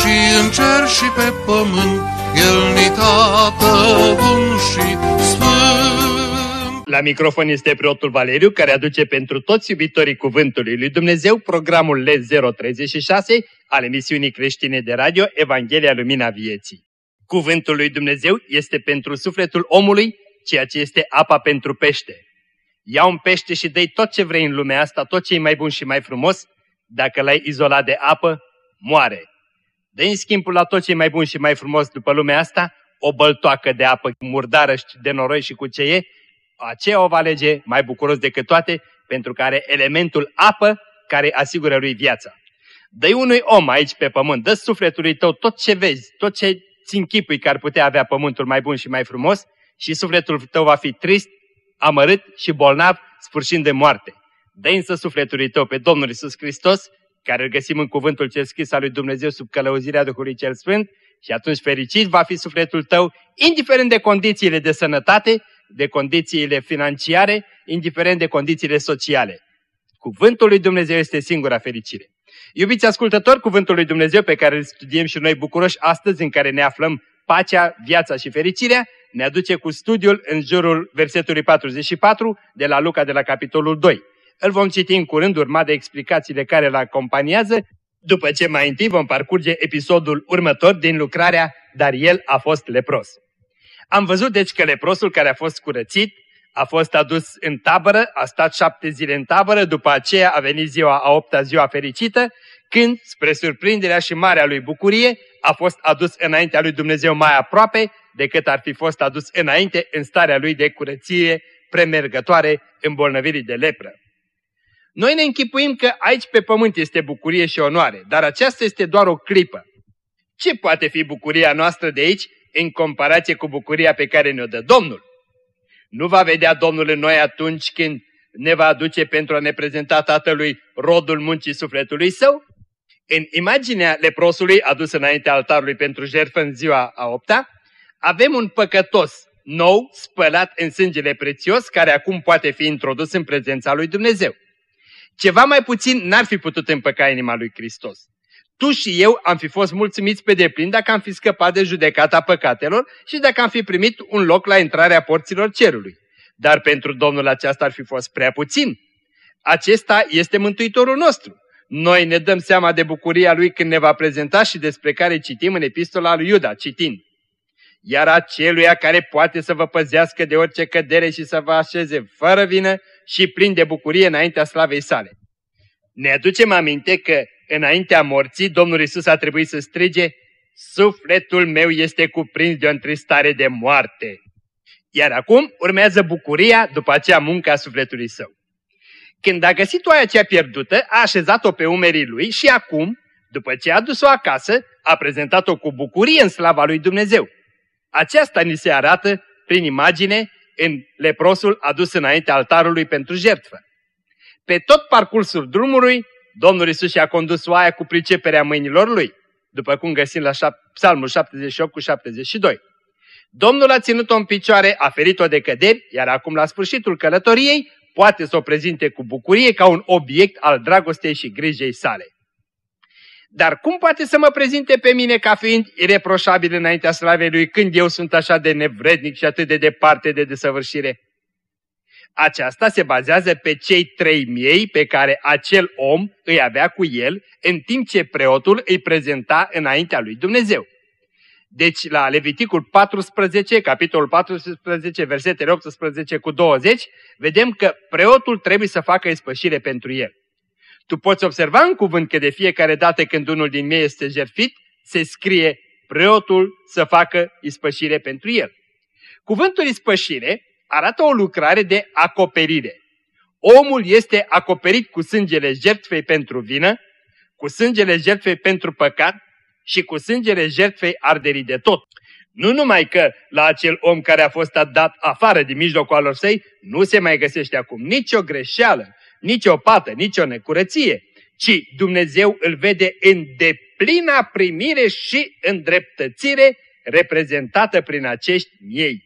și în cer și pe pământ, El ni tată bun și sfânt. La microfon este preotul Valeriu, care aduce pentru toți iubitorii Cuvântului Lui Dumnezeu programul L036 al emisiunii creștine de radio Evanghelia Lumina Vieții. Cuvântul lui Dumnezeu este pentru sufletul omului ceea ce este apa pentru pește. Ia un pește și dă tot ce vrei în lumea asta, tot ce e mai bun și mai frumos, dacă l-ai izolat de apă, moare. Dă în schimbul la tot ce e mai bun și mai frumos după lumea asta, o băltoacă de apă murdară și de noroi și cu ce e, aceea o va alege mai bucuros decât toate, pentru că are elementul apă care asigură lui viața. dă unui om aici pe pământ, dă sufletului tău tot ce vezi, tot ce ți închipui că ar putea avea pământul mai bun și mai frumos și sufletul tău va fi trist, amărât și bolnav, sfârșind de moarte. dă însă sufletului tău pe Domnul Isus Hristos, care îl găsim în cuvântul cel scris al lui Dumnezeu sub călăuzirea Duhului cel Sfânt, și atunci fericit va fi sufletul tău, indiferent de condițiile de sănătate, de condițiile financiare, indiferent de condițiile sociale. Cuvântul lui Dumnezeu este singura fericire. Iubiți ascultători, cuvântul lui Dumnezeu pe care îl studiem și noi bucuroși astăzi, în care ne aflăm pacea, viața și fericirea, ne aduce cu studiul în jurul versetului 44 de la Luca de la capitolul 2. Îl vom citi în curând, urmat de explicațiile care îl acompaniază, după ce mai întâi vom parcurge episodul următor din lucrarea Dar el a fost lepros. Am văzut deci că leprosul care a fost curățit a fost adus în tabără, a stat șapte zile în tabără, după aceea a venit ziua a opta ziua fericită, când, spre surprinderea și marea lui bucurie, a fost adus înaintea lui Dumnezeu mai aproape decât ar fi fost adus înainte în starea lui de curăție premergătoare îmbolnăvirii de lepră. Noi ne închipuim că aici pe pământ este bucurie și onoare, dar aceasta este doar o clipă. Ce poate fi bucuria noastră de aici în comparație cu bucuria pe care ne-o dă Domnul? Nu va vedea Domnul în noi atunci când ne va aduce pentru a ne prezenta Tatălui rodul muncii sufletului său? În imaginea leprosului adus înainte altarului pentru jertfă în ziua a opta, avem un păcătos nou, spălat în sângele prețios, care acum poate fi introdus în prezența lui Dumnezeu. Ceva mai puțin n-ar fi putut împăca inima lui Hristos. Tu și eu am fi fost mulțumiți pe deplin dacă am fi scăpat de judecata păcatelor și dacă am fi primit un loc la intrarea porților cerului. Dar pentru Domnul aceasta ar fi fost prea puțin. Acesta este Mântuitorul nostru. Noi ne dăm seama de bucuria Lui când ne va prezenta și despre care citim în epistola lui Iuda, citind. Iar aceluia care poate să vă păzească de orice cădere și să vă așeze fără vină și plin de bucurie înaintea slavei sale. Ne aducem aminte că înaintea morții Domnul Isus a trebuit să strige Sufletul meu este cuprins de o întristare de moarte. Iar acum urmează bucuria după aceea munca sufletului său. Când a găsit oaia cea pierdută, a așezat-o pe umerii lui și acum, după ce a adus-o acasă, a prezentat-o cu bucurie în slava lui Dumnezeu. Aceasta ni se arată prin imagine în leprosul adus înainte altarului pentru jertfă. Pe tot parcursul drumului, Domnul Isus și-a condus oaia cu priceperea mâinilor lui, după cum găsim la Psalmul 78 cu 72. Domnul a ținut-o în picioare, a ferit-o de căderi, iar acum la sfârșitul călătoriei poate să o prezinte cu bucurie ca un obiect al dragostei și grijei sale. Dar cum poate să mă prezinte pe mine ca fiind ireproșabil înaintea slavei lui când eu sunt așa de nevrednic și atât de departe de desăvârșire? Aceasta se bazează pe cei trei miei pe care acel om îi avea cu el, în timp ce preotul îi prezenta înaintea lui Dumnezeu. Deci la Leviticul 14, capitolul 14, versetele 18 cu 20, vedem că preotul trebuie să facă ispășire pentru el. Tu poți observa în cuvânt că de fiecare dată când unul din miei este jertfit, se scrie preotul să facă ispășire pentru el. Cuvântul ispășire arată o lucrare de acoperire. Omul este acoperit cu sângele jertfei pentru vină, cu sângele jertfei pentru păcat și cu sângele jertfei arderii de tot. Nu numai că la acel om care a fost dat afară din mijlocul alor săi, nu se mai găsește acum nicio greșeală, nicio pată, nicio necurăție, ci Dumnezeu îl vede în deplina primire și îndreptățire reprezentată prin acești miei.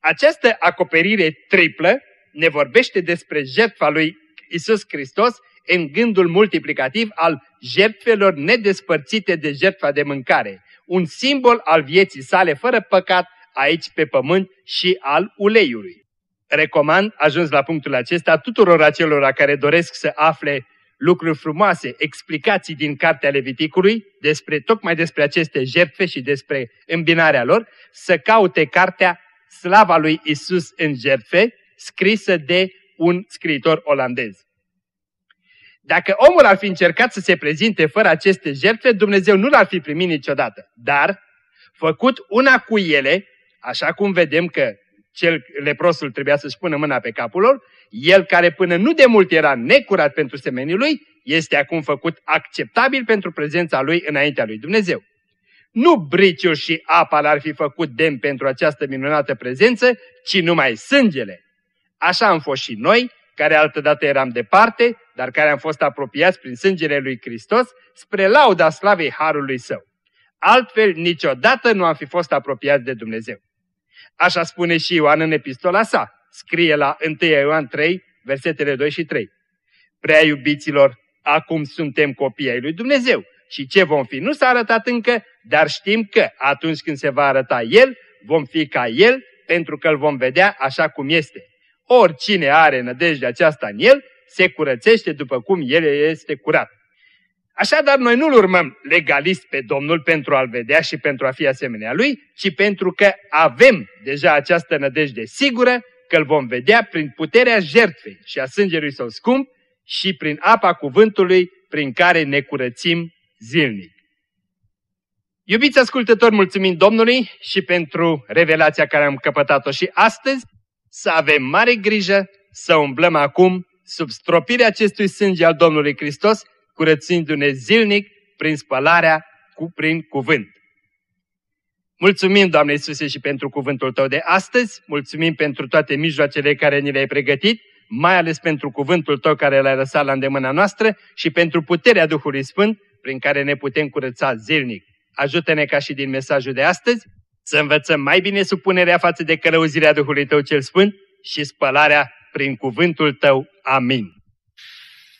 Această acoperire triplă ne vorbește despre jertfa lui Isus Hristos în gândul multiplicativ al jertfelor nedespărțite de jertfa de mâncare, un simbol al vieții sale fără păcat aici pe pământ și al uleiului. Recomand, ajuns la punctul acesta, tuturor acelora care doresc să afle lucruri frumoase, explicații din Cartea Leviticului, despre, tocmai despre aceste jertfe și despre îmbinarea lor, să caute cartea Slava lui Isus în jertfe, scrisă de un scriitor olandez. Dacă omul ar fi încercat să se prezinte fără aceste jertfe, Dumnezeu nu l-ar fi primit niciodată. Dar, făcut una cu ele, așa cum vedem că cel leprosul trebuia să-și pună mâna pe capul lor, el care până nu de mult era necurat pentru semenii lui, este acum făcut acceptabil pentru prezența lui înaintea lui Dumnezeu. Nu briciul și apa l-ar fi făcut demn pentru această minunată prezență, ci numai sângele. Așa am fost și noi, care altădată eram departe, dar care am fost apropiați prin sângele lui Hristos, spre lauda slavei Harului Său. Altfel, niciodată nu am fi fost apropiați de Dumnezeu. Așa spune și Ioan în epistola sa. Scrie la 1 Ioan 3, versetele 2 și 3. Prea iubiților, acum suntem copii ai lui Dumnezeu și ce vom fi nu s-a arătat încă, dar știm că atunci când se va arăta El, vom fi ca El, pentru că îl vom vedea așa cum este. Oricine are nădejde aceasta în El, se curățește după cum El este curat. Așadar, noi nu-L urmăm legalist pe Domnul pentru a-L vedea și pentru a fi asemenea Lui, ci pentru că avem deja această nădejde sigură că îl vom vedea prin puterea jertfei și a sângerului său scump și prin apa cuvântului prin care ne curățim zilnic. Iubiți ascultători, mulțumim Domnului și pentru revelația care am căpătat-o și astăzi, să avem mare grijă să umblăm acum sub stropirea acestui sânge al Domnului Hristos, curățindu-ne zilnic prin spălarea cu, prin cuvânt. Mulțumim, Doamne Iisuse, și pentru cuvântul Tău de astăzi, mulțumim pentru toate mijloacele care ni le-ai pregătit, mai ales pentru cuvântul Tău care l-ai lăsat la îndemâna noastră și pentru puterea Duhului Sfânt prin care ne putem curăța zilnic. Ajută-ne ca și din mesajul de astăzi să învățăm mai bine supunerea față de călăuzirea Duhului Tău cel Sfânt și spălarea prin cuvântul Tău. Amin.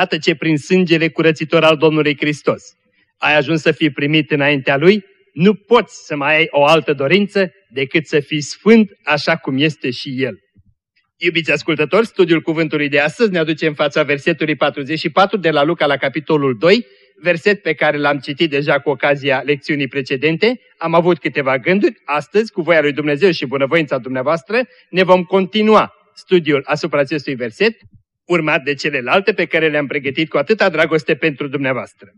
Odată ce prin sângele curățitor al Domnului Hristos ai ajuns să fii primit înaintea Lui, nu poți să mai ai o altă dorință decât să fii sfânt așa cum este și El. Iubiți ascultători, studiul cuvântului de astăzi ne aduce în fața versetului 44 de la Luca la capitolul 2, verset pe care l-am citit deja cu ocazia lecțiunii precedente. Am avut câteva gânduri. Astăzi, cu voia lui Dumnezeu și bunăvoința dumneavoastră, ne vom continua studiul asupra acestui verset, urmat de celelalte pe care le-am pregătit cu atâta dragoste pentru dumneavoastră.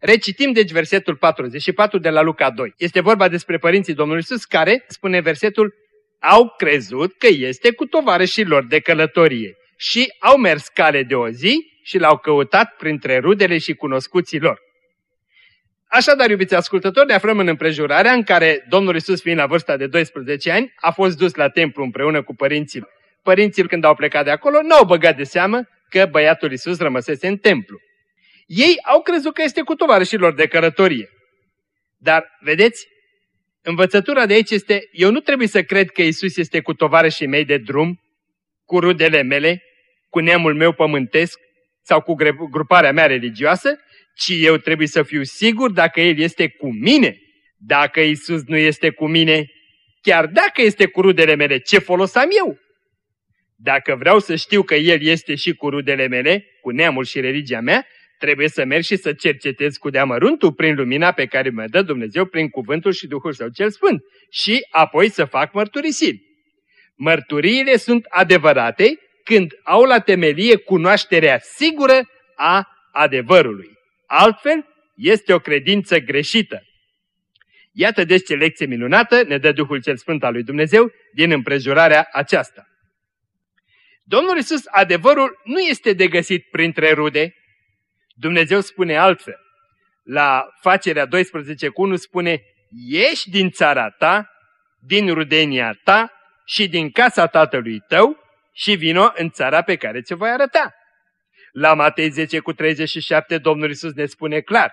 Recitim deci versetul 44 de la Luca 2. Este vorba despre părinții Domnului Iisus care, spune versetul, au crezut că este cu tovarășii lor de călătorie și au mers cale de o zi și l-au căutat printre rudele și cunoscuții lor. Așadar, iubiți ascultători, ne aflăm în împrejurarea în care Domnul Isus, fiind la vârsta de 12 ani, a fost dus la templu împreună cu părinții. Părinții, când au plecat de acolo, n-au băgat de seamă că băiatul Isus rămăsese în templu. Ei au crezut că este cu tovarășilor de călătorie. Dar, vedeți, învățătura de aici este, eu nu trebuie să cred că Isus este cu tovarășii mei de drum, cu rudele mele, cu neamul meu pământesc sau cu gruparea mea religioasă, ci eu trebuie să fiu sigur dacă El este cu mine. Dacă Isus nu este cu mine, chiar dacă este cu rudele mele, ce folos am eu? Dacă vreau să știu că El este și cu rudele mele, cu neamul și religia mea, trebuie să merg și să cercetez cu deamăruntul prin lumina pe care mă dă Dumnezeu prin cuvântul și Duhul Său cel Sfânt și apoi să fac mărturisiri. Mărturiile sunt adevărate când au la temelie cunoașterea sigură a adevărului. Altfel, este o credință greșită. Iată deci ce lecție minunată ne dă Duhul cel Sfânt al lui Dumnezeu din împrejurarea aceasta. Domnul Isus, adevărul nu este de găsit printre rude. Dumnezeu spune altfel. La facerea 12 cu 1 spune, ieși din țara ta, din rudenia ta și din casa tatălui tău și vino în țara pe care ți-o voi arăta. La Matei 10 cu 37 Domnul Isus ne spune clar,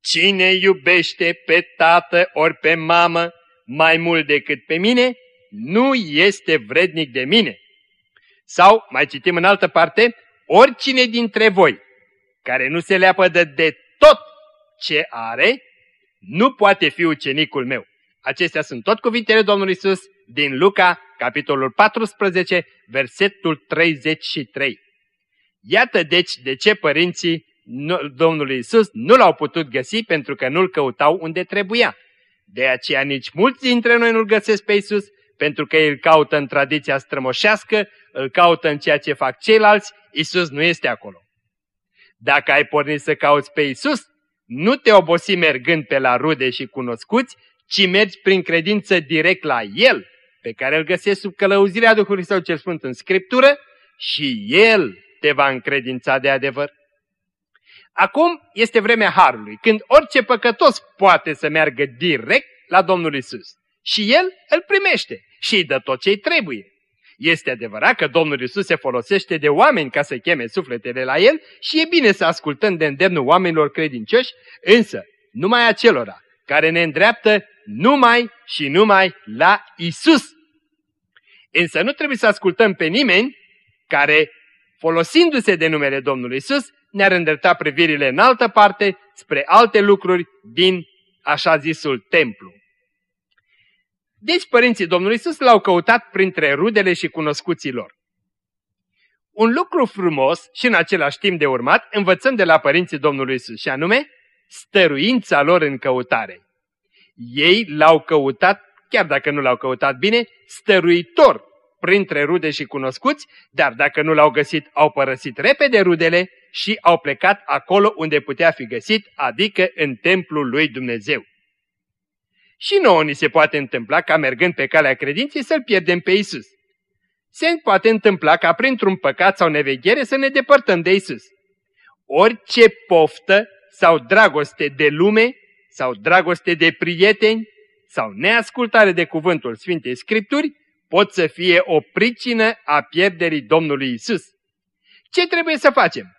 Cine iubește pe tată ori pe mamă mai mult decât pe mine, nu este vrednic de mine. Sau, mai citim în altă parte, oricine dintre voi care nu se leapădă de tot ce are, nu poate fi ucenicul meu. Acestea sunt tot cuvintele Domnului Isus din Luca, capitolul 14, versetul 33. Iată deci de ce părinții Domnului Isus nu l-au putut găsi pentru că nu-l căutau unde trebuia. De aceea nici mulți dintre noi nu-l găsesc pe Isus, pentru că îl caută în tradiția strămoșească, îl caută în ceea ce fac ceilalți, Isus nu este acolo. Dacă ai pornit să cauți pe Isus, nu te obosi mergând pe la rude și cunoscuți, ci mergi prin credință direct la El, pe care îl găsești sub călăuzirea Duhului Său cel Sfânt în Scriptură și El te va încredința de adevăr. Acum este vremea Harului, când orice păcătos poate să meargă direct la Domnul Isus. Și El îl primește și îi dă tot ce-i trebuie. Este adevărat că Domnul Isus se folosește de oameni ca să cheme sufletele la El și e bine să ascultăm de îndemnul oamenilor credincioși, însă numai acelora care ne îndreaptă numai și numai la Isus. Însă nu trebuie să ascultăm pe nimeni care, folosindu-se de numele Domnului Isus, ne-ar îndrepta privirile în altă parte, spre alte lucruri din așa zisul templu. Deci părinții Domnului Isus l-au căutat printre rudele și cunoscuții lor. Un lucru frumos și în același timp de urmat învățăm de la părinții Domnului Isus și anume stăruința lor în căutare. Ei l-au căutat, chiar dacă nu l-au căutat bine, stăruitor printre rude și cunoscuți, dar dacă nu l-au găsit, au părăsit repede rudele și au plecat acolo unde putea fi găsit, adică în templul lui Dumnezeu. Și nouă ni se poate întâmpla ca mergând pe calea credinței să-L pierdem pe Isus. Se poate întâmpla ca printr-un păcat sau neveghere să ne depărtăm de Isus. Orice poftă sau dragoste de lume sau dragoste de prieteni sau neascultare de cuvântul Sfintei Scripturi pot să fie o pricină a pierderii Domnului Isus. Ce trebuie să facem?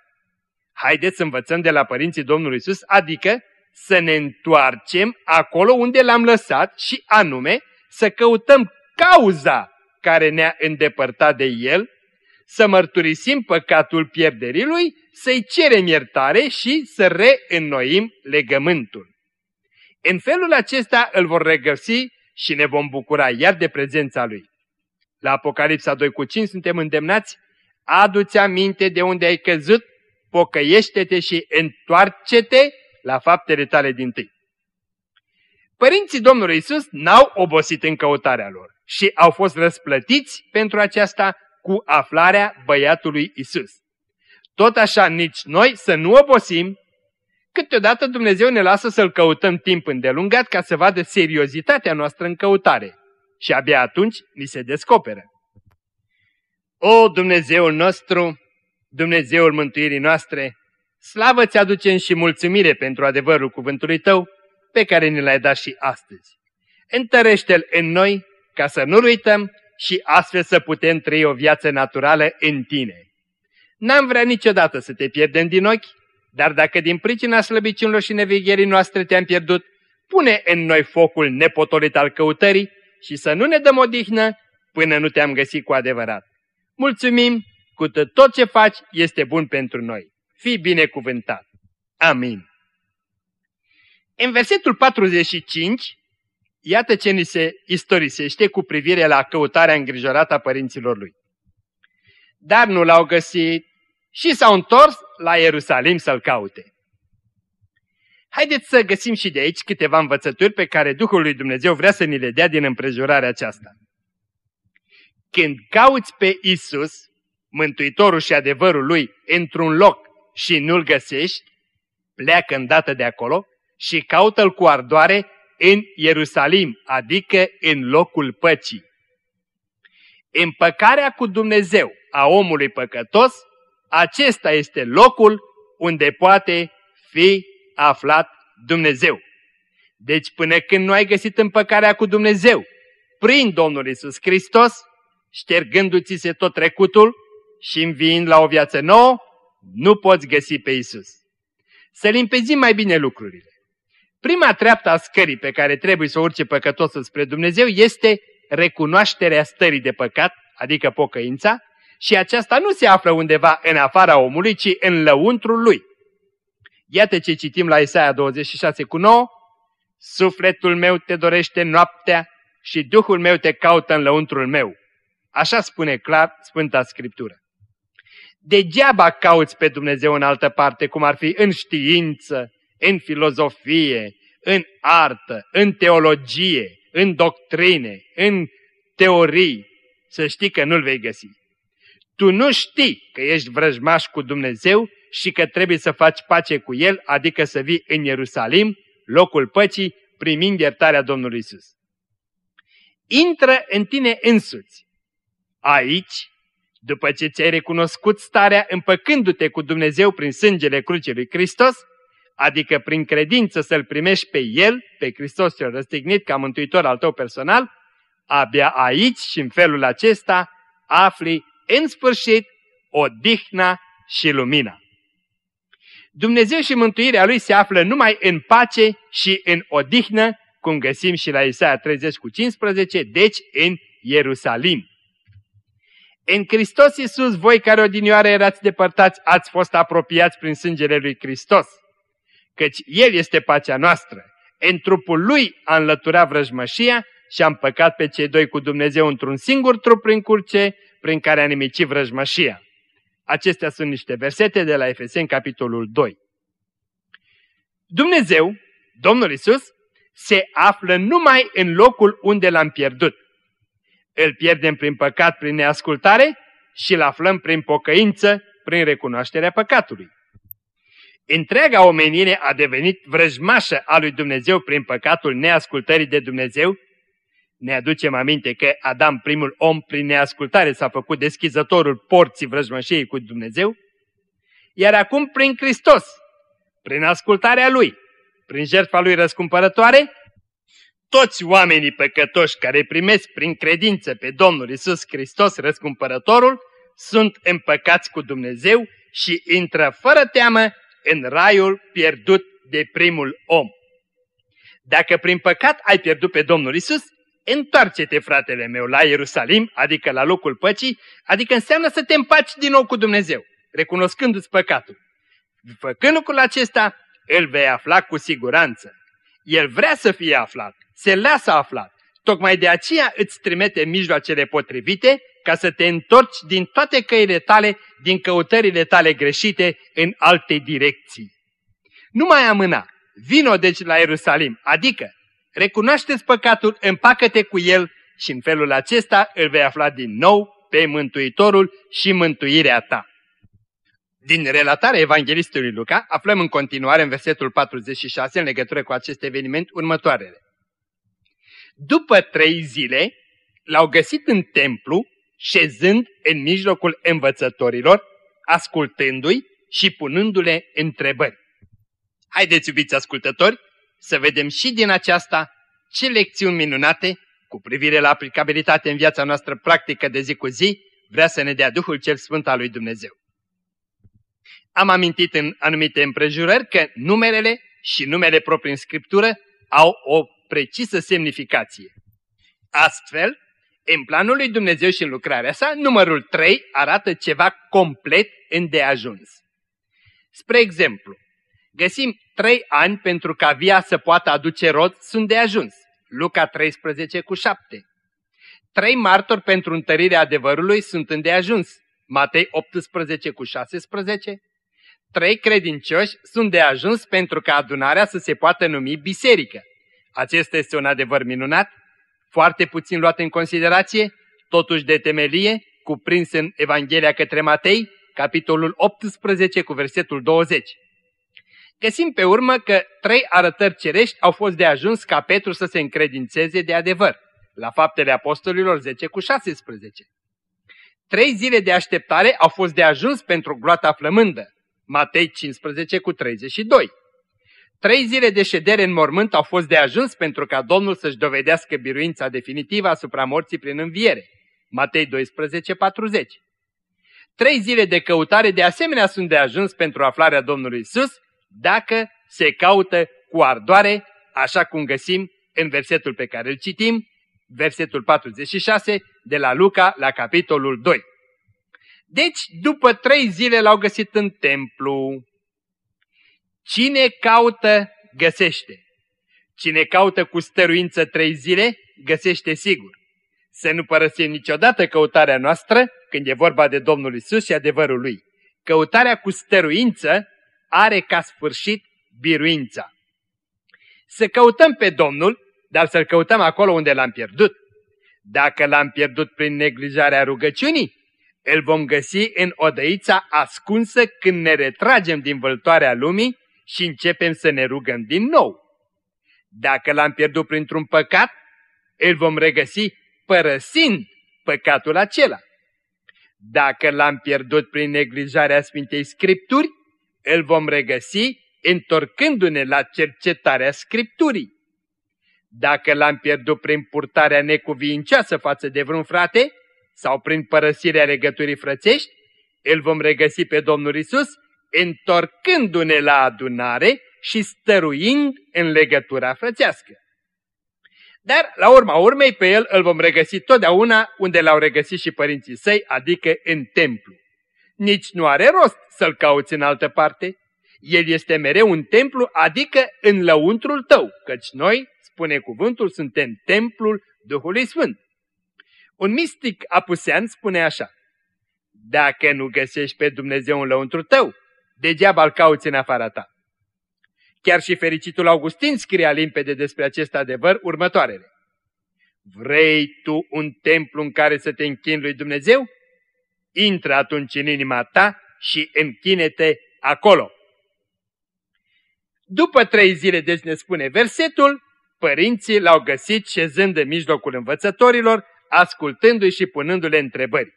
Haideți să învățăm de la părinții Domnului Isus, adică să ne întoarcem acolo unde l-am lăsat și anume să căutăm cauza care ne-a îndepărtat de El, să mărturisim păcatul pierderii Lui, să-i cerem iertare și să reînnoim legământul. În felul acesta îl vor regăsi și ne vom bucura iar de prezența Lui. La Apocalipsa 2 cu 5 suntem îndemnați, adu-ți aminte de unde ai căzut, pocăiește-te și întoarce-te la faptele tale din tâi. Părinții Domnului Isus n-au obosit în căutarea lor și au fost răsplătiți pentru aceasta cu aflarea băiatului Isus. Tot așa nici noi să nu obosim, câteodată Dumnezeu ne lasă să-L căutăm timp îndelungat ca să vadă seriozitatea noastră în căutare și abia atunci ni se descoperă. O, Dumnezeul nostru, Dumnezeul mântuirii noastre, slavă ți aducem și mulțumire pentru adevărul cuvântului tău, pe care ne l-ai dat și astăzi. Întărește-l în noi, ca să nu-l uităm și astfel să putem trăi o viață naturală în tine. N-am vrea niciodată să te pierdem din ochi, dar dacă din pricina slăbiciunilor și nevegherii noastre te-am pierdut, pune în noi focul nepotolit al căutării și să nu ne dăm odihnă până nu te-am găsit cu adevărat. Mulțumim, cu tot ce faci este bun pentru noi. Fii binecuvântat. Amin. În versetul 45, iată ce ni se istorisește cu privire la căutarea îngrijorată a părinților lui. Dar nu l-au găsit și s-au întors la Ierusalim să-l caute. Haideți să găsim și de aici câteva învățături pe care Duhul lui Dumnezeu vrea să ni le dea din împrejurarea aceasta. Când cauți pe Isus, Mântuitorul și adevărul lui, într-un loc și nu-l găsești, pleacă îndată de acolo și caută-l cu ardoare în Ierusalim, adică în locul păcii. Împăcarea cu Dumnezeu a omului păcătos, acesta este locul unde poate fi aflat Dumnezeu. Deci până când nu ai găsit împăcarea cu Dumnezeu, prin Domnul Isus Hristos, ștergându-ți se tot trecutul și înviind la o viață nouă, nu poți găsi pe Isus. Să limpezim mai bine lucrurile. Prima treaptă a scării pe care trebuie să urce păcătosul spre Dumnezeu este recunoașterea stării de păcat, adică pocăința, și aceasta nu se află undeva în afara omului, ci în lăuntrul lui. Iată ce citim la Isaia 26 cu 9. Sufletul meu te dorește noaptea și Duhul meu te caută în lăuntrul meu. Așa spune clar Sfânta Scriptură. Degeaba cauți pe Dumnezeu în altă parte, cum ar fi în știință, în filozofie, în artă, în teologie, în doctrine, în teorii, să știi că nu-L vei găsi. Tu nu știi că ești vrăjmaș cu Dumnezeu și că trebuie să faci pace cu El, adică să vii în Ierusalim, locul păcii, primind iertarea Domnului Isus. Intră în tine însuți. Aici, după ce ți-ai recunoscut starea împăcându-te cu Dumnezeu prin sângele crucii lui Hristos, adică prin credință să-L primești pe El, pe Hristos cel răstignit ca mântuitor al tău personal, abia aici și în felul acesta afli în sfârșit odihna și lumina. Dumnezeu și mântuirea Lui se află numai în pace și în odihnă, cum găsim și la Isaia 30 cu 15, deci în Ierusalim. În Hristos Iisus, voi care odinioară erați depărtați, ați fost apropiați prin sângele lui Hristos, căci El este pacea noastră. În trupul Lui a înlăturat vrăjmășia și am păcat pe cei doi cu Dumnezeu într-un singur trup prin curce, prin care a nimicit vrăjmășia. Acestea sunt niște versete de la Efeseni, capitolul 2. Dumnezeu, Domnul Isus, se află numai în locul unde l-am pierdut. Îl pierdem prin păcat, prin neascultare și îl aflăm prin pocăință, prin recunoașterea păcatului. Întreaga omenire a devenit vrăjmașă a lui Dumnezeu prin păcatul neascultării de Dumnezeu. Ne aducem aminte că Adam, primul om, prin neascultare s-a făcut deschizătorul porții vrăjmășiei cu Dumnezeu. Iar acum prin Hristos, prin ascultarea Lui, prin jertfa Lui răscumpărătoare, toți oamenii păcătoși care primesc prin credință pe Domnul Isus Hristos răscumpărătorul, sunt împăcați cu Dumnezeu și intră fără teamă în raiul pierdut de primul om. Dacă prin păcat ai pierdut pe Domnul Isus, întoarce-te, fratele meu, la Ierusalim, adică la locul păcii, adică înseamnă să te împaci din nou cu Dumnezeu, recunoscându-ți păcatul. Făcând lucrul acesta, îl vei afla cu siguranță. El vrea să fie aflat, se lasă aflat. Tocmai de aceea îți trimite mijloacele potrivite ca să te întorci din toate căile tale, din căutările tale greșite în alte direcții. Nu mai amâna, vino deci la Ierusalim, adică recunoaște-ți păcatul, împacă-te cu el și în felul acesta îl vei afla din nou pe Mântuitorul și mântuirea ta. Din relatarea Evanghelistului Luca aflăm în continuare în versetul 46 în legătură cu acest eveniment următoarele. După trei zile l-au găsit în templu șezând în mijlocul învățătorilor, ascultându-i și punându-le întrebări. Haideți, iubiți ascultători, să vedem și din aceasta ce lecțiuni minunate cu privire la aplicabilitate în viața noastră practică de zi cu zi vrea să ne dea Duhul cel Sfânt al lui Dumnezeu. Am amintit în anumite împrejurări că numerele și numele proprii în Scriptură au o precisă semnificație. Astfel, în planul lui Dumnezeu și în lucrarea sa, numărul 3 arată ceva complet îndeajuns. Spre exemplu, găsim 3 ani pentru ca via să poată aduce rod sunt de ajuns. Luca 13 cu 7. Trei martori pentru întărirea adevărului sunt îndeajuns. Matei 18 cu 16, trei credincioși sunt de ajuns pentru ca adunarea să se poată numi biserică. Acesta este un adevăr minunat, foarte puțin luat în considerație, totuși de temelie, cuprins în Evanghelia către Matei, capitolul 18 cu versetul 20. Găsim pe urmă că trei arătări cerești au fost de ajuns ca Petru să se încredințeze de adevăr, la faptele apostolilor 10 cu 16. Trei zile de așteptare au fost de ajuns pentru gloata flămândă, Matei 15 cu 32. Trei zile de ședere în mormânt au fost de ajuns pentru ca Domnul să-și dovedească biruința definitivă asupra morții prin înviere, Matei 12, 40. Trei zile de căutare de asemenea sunt de ajuns pentru aflarea Domnului Isus, dacă se caută cu ardoare, așa cum găsim în versetul pe care îl citim, versetul 46 de la Luca la capitolul 2. Deci, după trei zile l-au găsit în templu. Cine caută, găsește. Cine caută cu stăruință trei zile, găsește sigur. Să nu părăsim niciodată căutarea noastră când e vorba de Domnul Isus și adevărul Lui. Căutarea cu stăruință are ca sfârșit biruința. Să căutăm pe Domnul, dar să-L căutăm acolo unde l-am pierdut. Dacă l-am pierdut prin neglijarea rugăciunii, îl vom găsi în odăița ascunsă când ne retragem din vâltoarea lumii și începem să ne rugăm din nou. Dacă l-am pierdut printr-un păcat, îl vom regăsi părăsind păcatul acela. Dacă l-am pierdut prin neglijarea Sfintei Scripturi, îl vom regăsi întorcându-ne la cercetarea Scripturii. Dacă l-am pierdut prin purtarea necuvincioasă față de vreun frate sau prin părăsirea legăturii frățești, îl vom regăsi pe Domnul Isus întorcându-ne la adunare și stăruind în legătura frățească. Dar, la urma urmei, pe el îl vom regăsi totdeauna unde l-au regăsit și părinții săi, adică în templu. Nici nu are rost să-l cauți în altă parte. El este mereu un templu, adică în lăuntrul tău, căci noi, spune cuvântul, suntem templul Duhului Sfânt. Un mistic apusean spune așa, Dacă nu găsești pe Dumnezeu în lăuntru tău, degeaba îl cauți în afara ta. Chiar și fericitul Augustin scria limpede despre acest adevăr următoarele. Vrei tu un templu în care să te închini lui Dumnezeu? Intră atunci în inima ta și închine-te acolo. După trei zile, deci ne spune versetul, părinții l-au găsit șezând în mijlocul învățătorilor, ascultându-i și punându-le întrebări.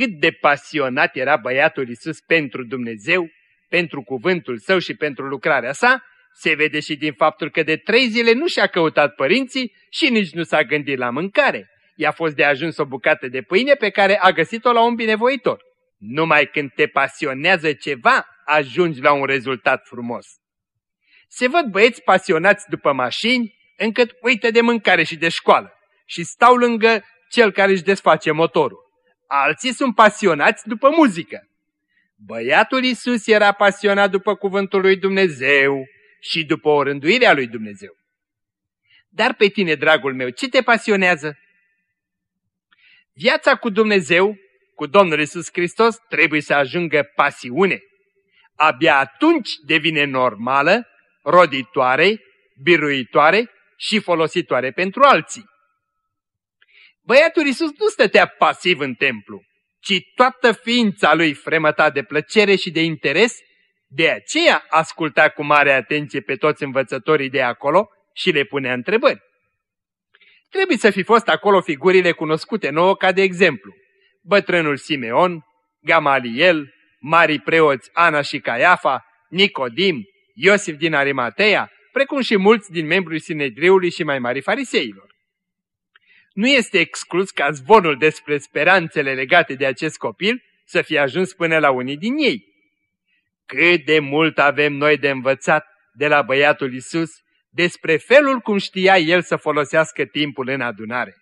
Cât de pasionat era băiatul Iisus pentru Dumnezeu, pentru cuvântul său și pentru lucrarea sa, se vede și din faptul că de trei zile nu și-a căutat părinții și nici nu s-a gândit la mâncare. I-a fost de ajuns o bucată de pâine pe care a găsit-o la un binevoitor. Numai când te pasionează ceva, ajungi la un rezultat frumos. Se văd băieți pasionați după mașini, încât uită de mâncare și de școală și stau lângă cel care își desface motorul. Alții sunt pasionați după muzică. Băiatul Isus era pasionat după cuvântul lui Dumnezeu și după o rânduire a lui Dumnezeu. Dar pe tine, dragul meu, ce te pasionează? Viața cu Dumnezeu, cu Domnul Isus Hristos, trebuie să ajungă pasiune. Abia atunci devine normală, roditoare, biruitoare și folositoare pentru alții. Băiatul Isus nu stătea pasiv în templu, ci toată ființa lui fremăta de plăcere și de interes, de aceea asculta cu mare atenție pe toți învățătorii de acolo și le punea întrebări. Trebuie să fi fost acolo figurile cunoscute nouă ca de exemplu bătrânul Simeon, Gamaliel, mari preoți Ana și Caiafa, Nicodim, Iosif din Arimatea, precum și mulți din membrii Sinedriului și mai mari fariseilor. Nu este exclus ca zvonul despre speranțele legate de acest copil să fie ajuns până la unii din ei. Cât de mult avem noi de învățat de la băiatul Isus despre felul cum știa el să folosească timpul în adunare.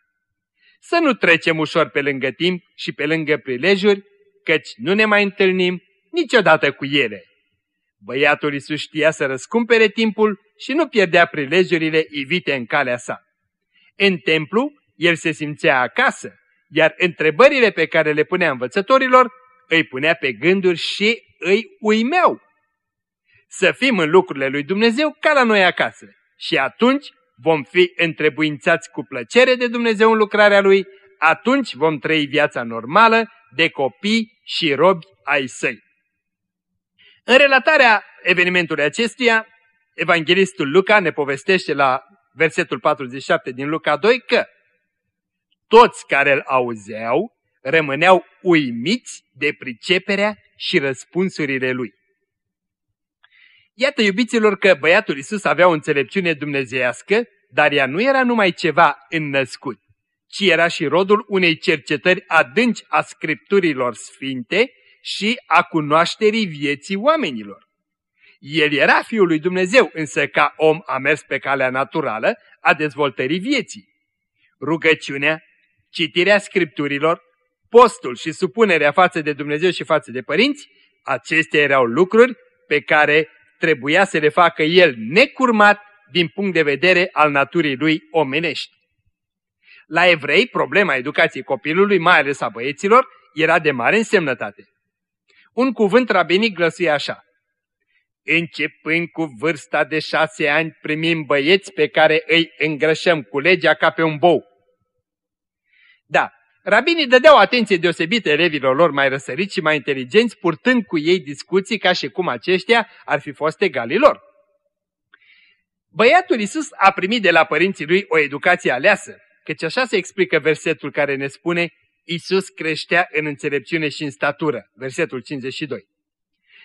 Să nu trecem ușor pe lângă timp și pe lângă prilejuri, căci nu ne mai întâlnim niciodată cu ele. Băiatul Isus știa să răscumpere timpul și nu pierdea prilejurile ivite în calea sa. În templu, el se simțea acasă, iar întrebările pe care le punea învățătorilor îi punea pe gânduri și îi uimeau. Să fim în lucrurile lui Dumnezeu ca la noi acasă și atunci vom fi întrebuințați cu plăcere de Dumnezeu în lucrarea Lui, atunci vom trăi viața normală de copii și robi ai săi. În relatarea evenimentului acestuia, evanghelistul Luca ne povestește la versetul 47 din Luca 2 că toți care îl auzeau rămâneau uimiți de priceperea și răspunsurile lui. Iată, iubiților, că băiatul Iisus avea o înțelepciune dumnezeiască, dar ea nu era numai ceva înnăscut, ci era și rodul unei cercetări adânci a scripturilor sfinte și a cunoașterii vieții oamenilor. El era Fiul lui Dumnezeu, însă ca om a mers pe calea naturală a dezvoltării vieții. Rugăciunea, citirea scripturilor, postul și supunerea față de Dumnezeu și față de părinți, acestea erau lucruri pe care trebuia să le facă el necurmat din punct de vedere al naturii lui omenești. La evrei, problema educației copilului, mai ales a băieților, era de mare însemnătate. Un cuvânt rabinic glăsuie așa. Începând cu vârsta de șase ani, primim băieți pe care îi îngrășăm cu legea ca pe un bou. Da, rabinii dădeau atenție deosebită elevilor lor mai răsăriți și mai inteligenți, purtând cu ei discuții ca și cum aceștia ar fi fost egalii lor. Băiatul Iisus a primit de la părinții lui o educație aleasă, căci așa se explică versetul care ne spune Iisus creștea în înțelepciune și în statură, versetul 52.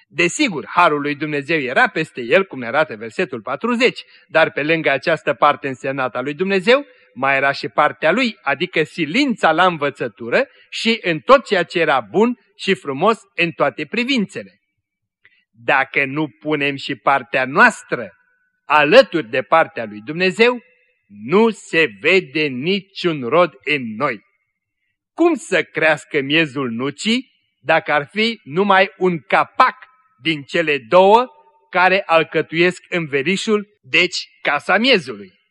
Desigur, harul lui Dumnezeu era peste el, cum ne arată versetul 40, dar pe lângă această parte însemnată a lui Dumnezeu, mai era și partea lui, adică silința la învățătură și în tot ceea ce era bun și frumos în toate privințele. Dacă nu punem și partea noastră alături de partea lui Dumnezeu, nu se vede niciun rod în noi. Cum să crească miezul nucii dacă ar fi numai un capac din cele două care alcătuiesc învelișul, deci casa miezului?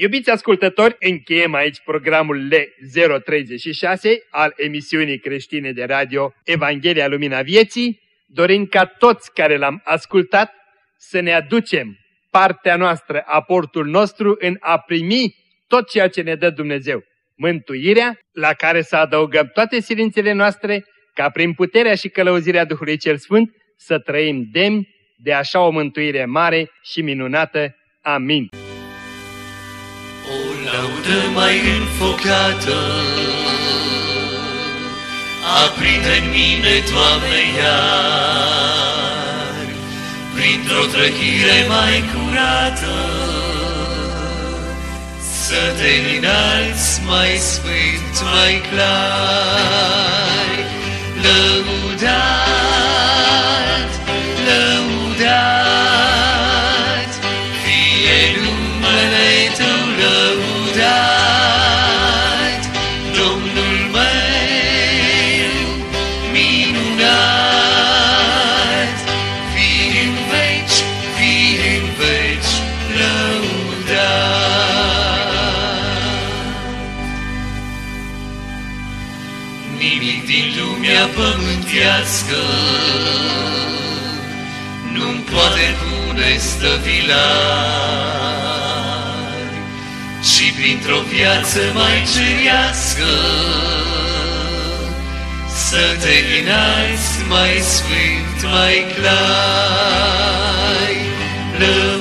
Iubiți ascultători, încheiem aici programul L036 al emisiunii creștine de radio Evanghelia Lumina Vieții, dorind ca toți care l-am ascultat să ne aducem partea noastră, aportul nostru în a primi tot ceea ce ne dă Dumnezeu. Mântuirea, la care să adăugăm toate silințele noastre, ca prin puterea și călăuzirea Duhului Cel Sfânt să trăim demni de așa o mântuire mare și minunată. Amin. O laudă mai înfocată aprinde în mine, Doamne, iar, printr-o trăhire mai curată, să te înalți mai sfânt, mai clar, lăudat, pământească nu-mi poate pune stăvilari, ci printr-o viață mai cerească să te înalți mai sfânt, mai clar, lăudat.